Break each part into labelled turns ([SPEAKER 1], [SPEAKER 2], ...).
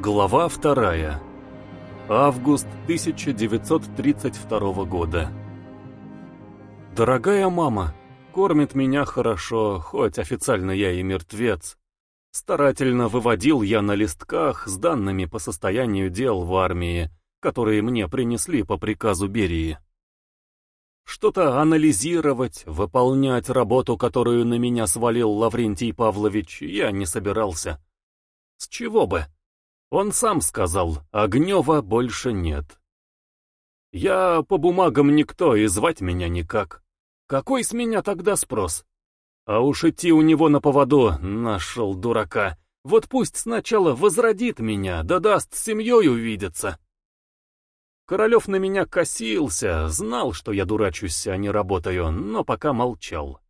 [SPEAKER 1] Глава вторая. Август 1932 года. Дорогая мама, кормит меня хорошо, хоть официально я и мертвец. Старательно выводил я на листках с данными по состоянию дел в армии, которые мне принесли по приказу Берии. Что-то анализировать, выполнять работу, которую на меня свалил Лаврентий Павлович, я не собирался. С чего бы? Он сам сказал, Огнева больше нет. Я по бумагам никто и звать меня никак. Какой с меня тогда спрос? А уж идти у него на поводу, нашел дурака. Вот пусть сначала возродит меня, да даст семьей увидеться. Королев на меня косился, знал, что я дурачусь, а не работаю, но пока молчал.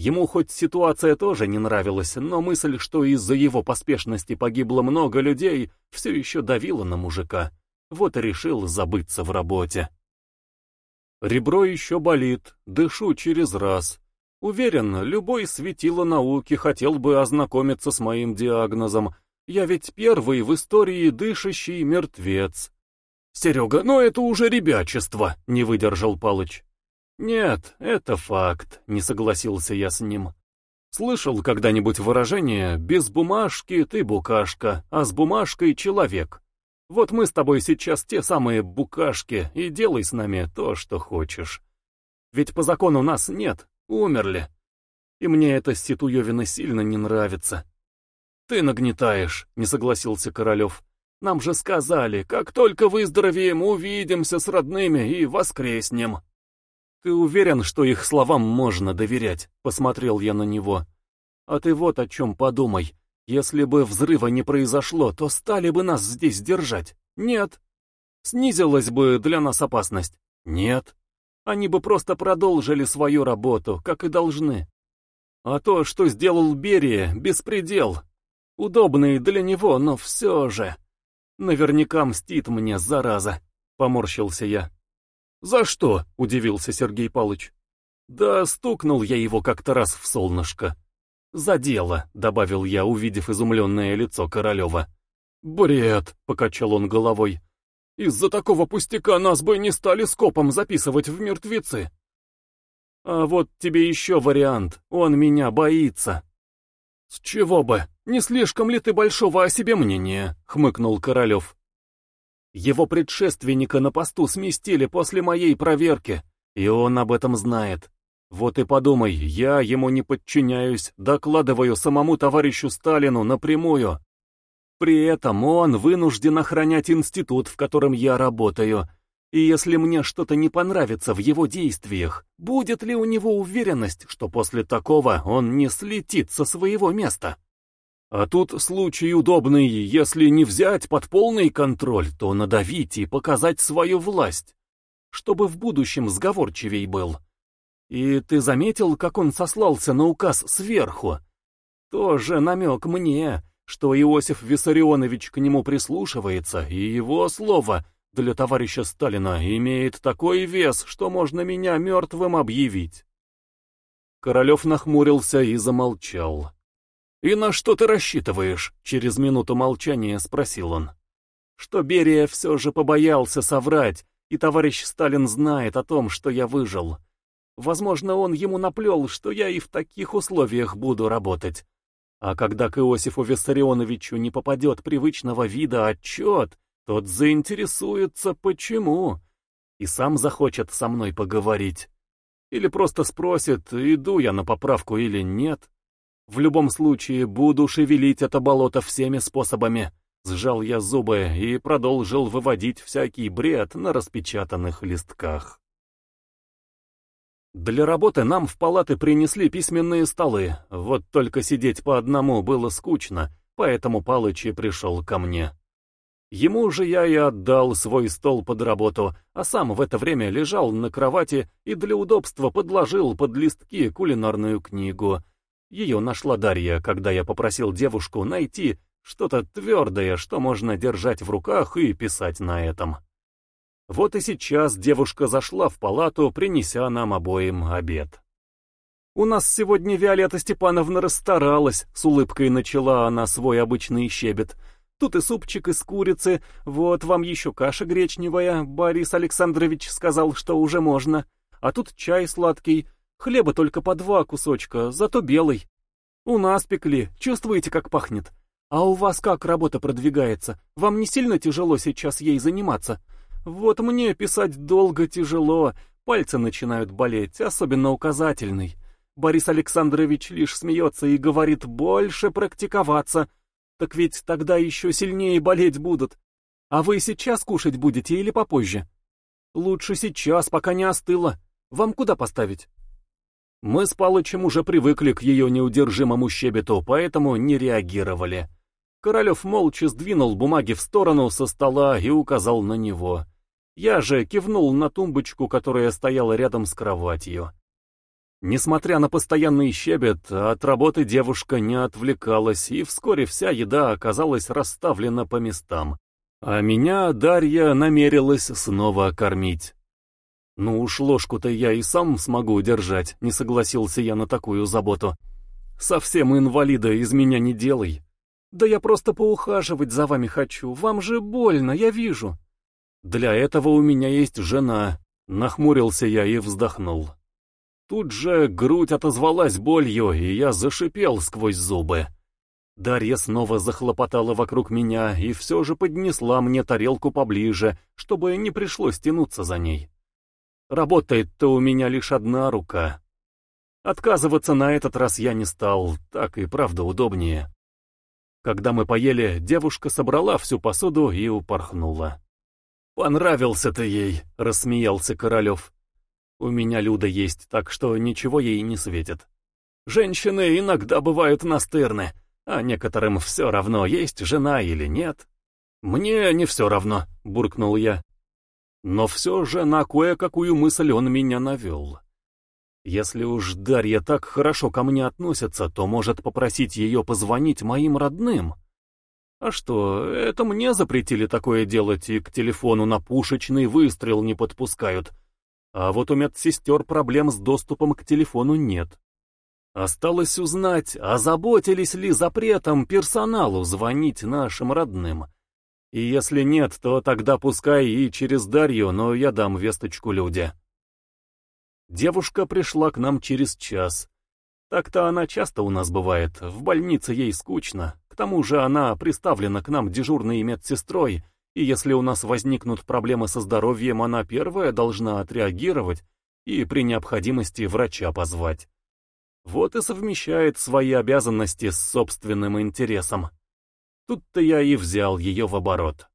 [SPEAKER 1] Ему хоть ситуация тоже не нравилась, но мысль, что из-за его поспешности погибло много людей, все еще давила на мужика. Вот и решил забыться в работе. Ребро еще болит, дышу через раз. Уверен, любой светило науки хотел бы ознакомиться с моим диагнозом. Я ведь первый в истории дышащий мертвец. Серега, но это уже ребячество, не выдержал Палыч. «Нет, это факт», — не согласился я с ним. «Слышал когда-нибудь выражение «без бумажки ты букашка, а с бумажкой человек». Вот мы с тобой сейчас те самые букашки, и делай с нами то, что хочешь. Ведь по закону нас нет, умерли. И мне это Ситуевина сильно не нравится». «Ты нагнетаешь», — не согласился Королев. «Нам же сказали, как только выздоровеем, увидимся с родными и воскреснем». «Ты уверен, что их словам можно доверять?» — посмотрел я на него. «А ты вот о чем подумай. Если бы взрыва не произошло, то стали бы нас здесь держать? Нет. Снизилась бы для нас опасность? Нет. Они бы просто продолжили свою работу, как и должны. А то, что сделал Берия, беспредел. Удобный для него, но все же. Наверняка мстит мне, зараза», — поморщился я. «За что?» — удивился Сергей Палыч. «Да стукнул я его как-то раз в солнышко». «За дело», — добавил я, увидев изумленное лицо Королева. «Бред», — покачал он головой. «Из-за такого пустяка нас бы не стали скопом записывать в мертвецы». «А вот тебе еще вариант. Он меня боится». «С чего бы? Не слишком ли ты большого о себе мнения?» — хмыкнул Королев. Его предшественника на посту сместили после моей проверки, и он об этом знает. Вот и подумай, я ему не подчиняюсь, докладываю самому товарищу Сталину напрямую. При этом он вынужден охранять институт, в котором я работаю. И если мне что-то не понравится в его действиях, будет ли у него уверенность, что после такого он не слетит со своего места? А тут случай удобный, если не взять под полный контроль, то надавить и показать свою власть, чтобы в будущем сговорчивей был. И ты заметил, как он сослался на указ сверху? Тоже намек мне, что Иосиф Виссарионович к нему прислушивается, и его слово для товарища Сталина имеет такой вес, что можно меня мертвым объявить. Королев нахмурился и замолчал. «И на что ты рассчитываешь?» — через минуту молчания спросил он. Что Берия все же побоялся соврать, и товарищ Сталин знает о том, что я выжил. Возможно, он ему наплел, что я и в таких условиях буду работать. А когда к Иосифу Виссарионовичу не попадет привычного вида отчет, тот заинтересуется, почему, и сам захочет со мной поговорить. Или просто спросит, иду я на поправку или нет. В любом случае, буду шевелить это болото всеми способами. Сжал я зубы и продолжил выводить всякий бред на распечатанных листках. Для работы нам в палаты принесли письменные столы, вот только сидеть по одному было скучно, поэтому Палыч и пришел ко мне. Ему же я и отдал свой стол под работу, а сам в это время лежал на кровати и для удобства подложил под листки кулинарную книгу, ее нашла Дарья, когда я попросил девушку найти что-то твердое, что можно держать в руках и писать на этом. Вот и сейчас девушка зашла в палату, принеся нам обоим обед. «У нас сегодня Виолетта Степановна расстаралась», — с улыбкой начала она свой обычный щебет. Тут и супчик из курицы, вот вам еще каша гречневая, Борис Александрович сказал, что уже можно. А тут чай сладкий, хлеба только по два кусочка, зато белый. У нас пекли, чувствуете, как пахнет? А у вас как работа продвигается? Вам не сильно тяжело сейчас ей заниматься? Вот мне писать долго тяжело, пальцы начинают болеть, особенно указательный. Борис Александрович лишь смеется и говорит «больше практиковаться», так ведь тогда еще сильнее болеть будут. А вы сейчас кушать будете или попозже? Лучше сейчас, пока не остыло. Вам куда поставить? Мы с Палычем уже привыкли к ее неудержимому щебету, поэтому не реагировали. Королев молча сдвинул бумаги в сторону со стола и указал на него. Я же кивнул на тумбочку, которая стояла рядом с кроватью. Несмотря на постоянный щебет, от работы девушка не отвлекалась, и вскоре вся еда оказалась расставлена по местам. А меня Дарья намерилась снова кормить. Ну уж ложку-то я и сам смогу держать, не согласился я на такую заботу. Совсем инвалида из меня не делай. Да я просто поухаживать за вами хочу, вам же больно, я вижу. Для этого у меня есть жена, нахмурился я и вздохнул. Тут же грудь отозвалась болью, и я зашипел сквозь зубы. Дарья снова захлопотала вокруг меня и все же поднесла мне тарелку поближе, чтобы не пришлось тянуться за ней. Работает-то у меня лишь одна рука. Отказываться на этот раз я не стал, так и правда удобнее. Когда мы поели, девушка собрала всю посуду и упорхнула. «Понравился ты ей», — рассмеялся Королев. У меня Люда есть, так что ничего ей не светит. Женщины иногда бывают настырны, а некоторым все равно, есть жена или нет. Мне не все равно, буркнул я. Но все же на кое-какую мысль он меня навел. Если уж Дарья так хорошо ко мне относится, то может попросить ее позвонить моим родным. А что, это мне запретили такое делать и к телефону на пушечный выстрел не подпускают. А вот у медсестер проблем с доступом к телефону нет. Осталось узнать, озаботились ли запретом персоналу звонить нашим родным. И если нет, то тогда пускай и через Дарью, но я дам весточку Люде. Девушка пришла к нам через час. Так-то она часто у нас бывает, в больнице ей скучно. К тому же она приставлена к нам дежурной медсестрой, и если у нас возникнут проблемы со здоровьем, она первая должна отреагировать и при необходимости врача позвать. Вот и совмещает свои обязанности с собственным интересом. Тут-то я и взял ее в оборот.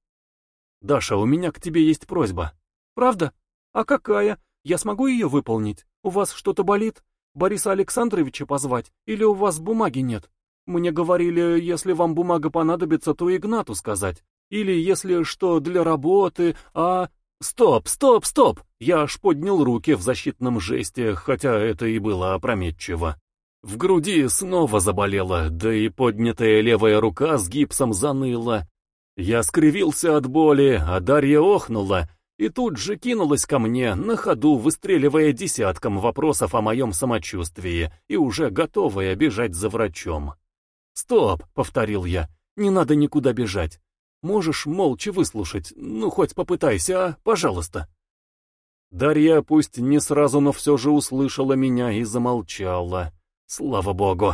[SPEAKER 1] «Даша, у меня к тебе есть просьба». «Правда? А какая? Я смогу ее выполнить? У вас что-то болит? Бориса Александровича позвать? Или у вас бумаги нет? Мне говорили, если вам бумага понадобится, то Игнату сказать. Или если что для работы, а... Стоп, стоп, стоп! Я аж поднял руки в защитном жесте, хотя это и было опрометчиво. В груди снова заболело, да и поднятая левая рука с гипсом заныла. Я скривился от боли, а Дарья охнула, и тут же кинулась ко мне, на ходу выстреливая десятком вопросов о моем самочувствии и уже готовая бежать за врачом. «Стоп!» — повторил я. «Не надо никуда бежать. Можешь молча выслушать, ну хоть попытайся, а, пожалуйста. Дарья пусть не сразу, но все же услышала меня и замолчала. Слава богу.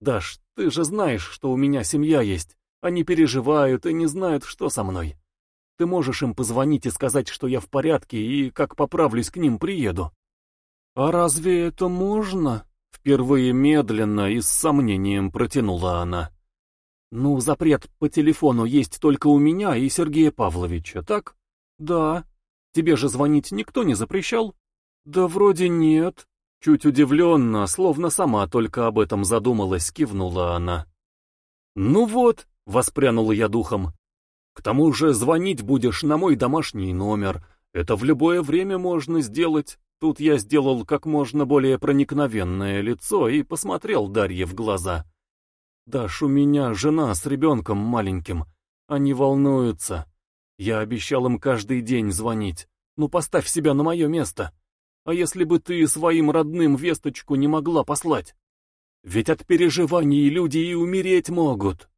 [SPEAKER 1] Даш, ты же знаешь, что у меня семья есть. Они переживают и не знают, что со мной. Ты можешь им позвонить и сказать, что я в порядке и как поправлюсь к ним приеду. А разве это можно? Впервые медленно и с сомнением протянула она. «Ну, запрет по телефону есть только у меня и Сергея Павловича, так?» «Да. Тебе же звонить никто не запрещал?» «Да вроде нет». Чуть удивленно, словно сама только об этом задумалась, кивнула она. «Ну вот», — воспрянула я духом. «К тому же звонить будешь на мой домашний номер. Это в любое время можно сделать». Тут я сделал как можно более проникновенное лицо и посмотрел Дарье в глаза. Даш, у меня жена с ребенком маленьким. Они волнуются. Я обещал им каждый день звонить. Ну поставь себя на мое место. А если бы ты своим родным весточку не могла послать? Ведь от переживаний люди и умереть могут.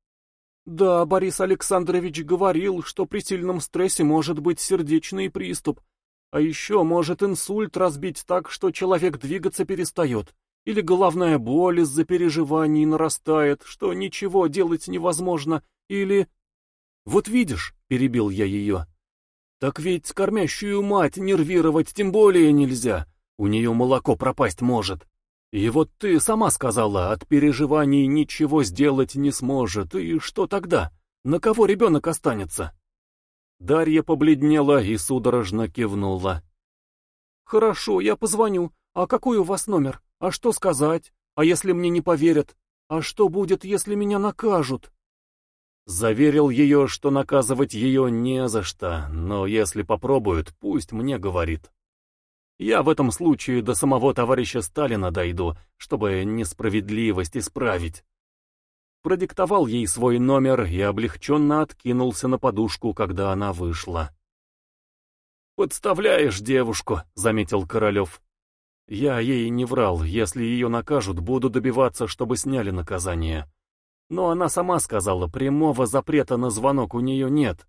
[SPEAKER 1] Да, Борис Александрович говорил, что при сильном стрессе может быть сердечный приступ, а еще может инсульт разбить так, что человек двигаться перестает. Или головная боль из-за переживаний нарастает, что ничего делать невозможно, или... Вот видишь, перебил я ее. Так ведь кормящую мать нервировать тем более нельзя. У нее молоко пропасть может. И вот ты сама сказала, от переживаний ничего сделать не сможет, и что тогда? На кого ребенок останется? Дарья побледнела и судорожно кивнула. «Хорошо, я позвоню. А какой у вас номер? А что сказать? А если мне не поверят? А что будет, если меня накажут?» Заверил ее, что наказывать ее не за что, но если попробуют, пусть мне говорит. Я в этом случае до самого товарища Сталина дойду, чтобы несправедливость исправить продиктовал ей свой номер и облегченно откинулся на подушку, когда она вышла. «Подставляешь девушку», — заметил Королев. «Я ей не врал, если ее накажут, буду добиваться, чтобы сняли наказание. Но она сама сказала, прямого запрета на звонок у нее нет.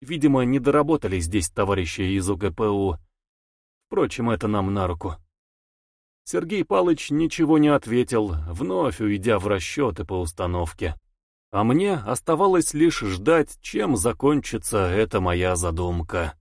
[SPEAKER 1] Видимо, не доработали здесь товарищи из УГПУ. Впрочем, это нам на руку». Сергей Палыч ничего не ответил, вновь уйдя в расчеты по установке. А мне оставалось лишь ждать, чем закончится эта моя задумка.